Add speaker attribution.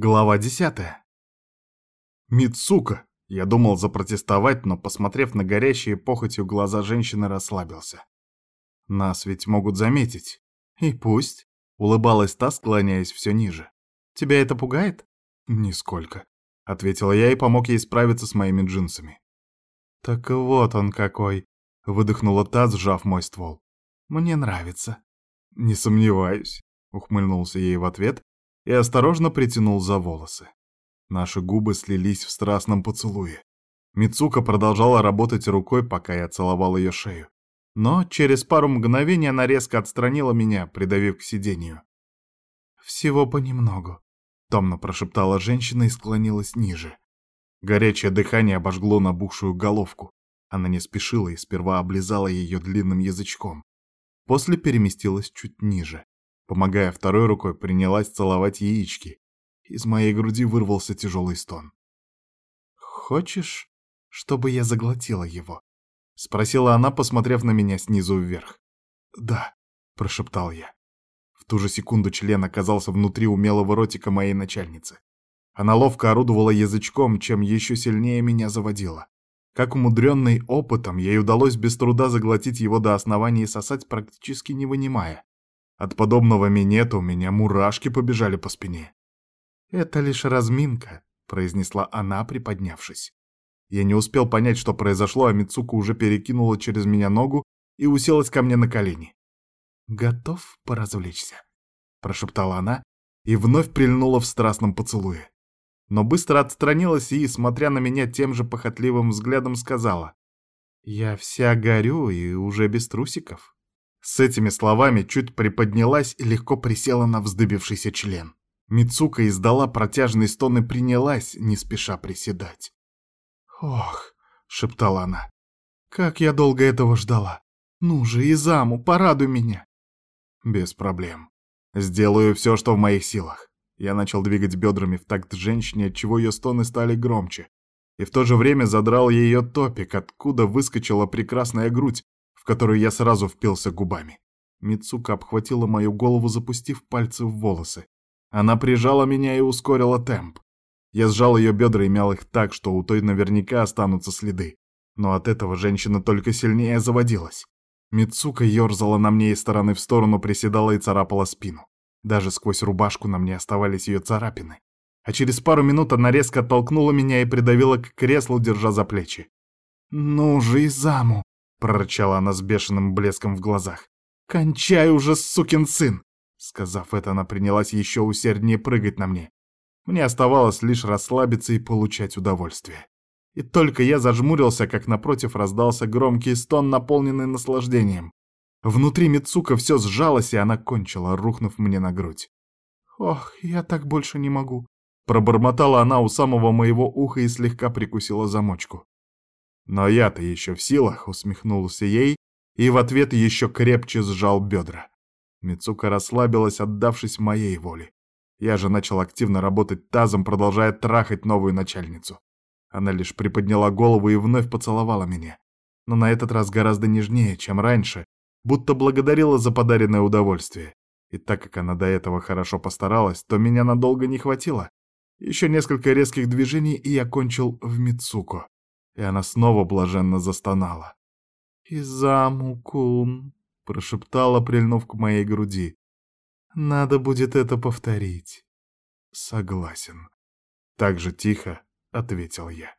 Speaker 1: Глава десятая. Мицука! Я думал запротестовать, но, посмотрев на горящие похотью глаза женщины, расслабился. Нас ведь могут заметить. И пусть. Улыбалась та, склоняясь все ниже. Тебя это пугает? Нисколько. Ответила я и помог ей справиться с моими джинсами. Так вот он какой. Выдохнула та, сжав мой ствол. Мне нравится. Не сомневаюсь. Ухмыльнулся ей в ответ и осторожно притянул за волосы. Наши губы слились в страстном поцелуе. Мицука продолжала работать рукой, пока я целовал ее шею. Но через пару мгновений она резко отстранила меня, придавив к сиденью. «Всего понемногу», — томно прошептала женщина и склонилась ниже. Горячее дыхание обожгло набухшую головку. Она не спешила и сперва облизала ее длинным язычком. После переместилась чуть ниже. Помогая второй рукой, принялась целовать яички. Из моей груди вырвался тяжелый стон. «Хочешь, чтобы я заглотила его?» — спросила она, посмотрев на меня снизу вверх. «Да», — прошептал я. В ту же секунду член оказался внутри умелого ротика моей начальницы. Она ловко орудовала язычком, чем еще сильнее меня заводила. Как умудренный опытом, ей удалось без труда заглотить его до основания и сосать, практически не вынимая. От подобного минета у меня мурашки побежали по спине. «Это лишь разминка», — произнесла она, приподнявшись. Я не успел понять, что произошло, а Мицука уже перекинула через меня ногу и уселась ко мне на колени. «Готов поразвлечься?» — прошептала она и вновь прильнула в страстном поцелуе. Но быстро отстранилась и, смотря на меня тем же похотливым взглядом, сказала. «Я вся горю и уже без трусиков». С этими словами чуть приподнялась и легко присела на вздыбившийся член. Мицука издала протяжный стон и принялась, не спеша приседать. «Ох», — шептала она, — «как я долго этого ждала! Ну же, Изаму, порадуй меня!» «Без проблем. Сделаю все, что в моих силах». Я начал двигать бедрами в такт женщине, отчего ее стоны стали громче. И в то же время задрал ее топик, откуда выскочила прекрасная грудь, которую я сразу впился губами. Мицука обхватила мою голову, запустив пальцы в волосы. Она прижала меня и ускорила темп. Я сжал ее бедра и мял их так, что у той наверняка останутся следы. Но от этого женщина только сильнее заводилась. Мицука ерзала на мне из стороны в сторону, приседала и царапала спину. Даже сквозь рубашку на мне оставались ее царапины. А через пару минут она резко оттолкнула меня и придавила к креслу, держа за плечи. «Ну же, Изаму!» — прорычала она с бешеным блеском в глазах. «Кончай уже, сукин сын!» Сказав это, она принялась еще усерднее прыгать на мне. Мне оставалось лишь расслабиться и получать удовольствие. И только я зажмурился, как напротив раздался громкий стон, наполненный наслаждением. Внутри Мицука все сжалось, и она кончила, рухнув мне на грудь. «Ох, я так больше не могу», — пробормотала она у самого моего уха и слегка прикусила замочку. Но я-то еще в силах, усмехнулся ей и в ответ еще крепче сжал бедра. Мицука расслабилась, отдавшись моей воле. Я же начал активно работать тазом, продолжая трахать новую начальницу. Она лишь приподняла голову и вновь поцеловала меня. Но на этот раз гораздо нежнее, чем раньше, будто благодарила за подаренное удовольствие. И так как она до этого хорошо постаралась, то меня надолго не хватило. Еще несколько резких движений, и я кончил в Мицуко и она снова блаженно застонала. «Изаму-кун», — прошептала, прильнув к моей груди. «Надо будет это повторить». «Согласен». Так же тихо ответил я.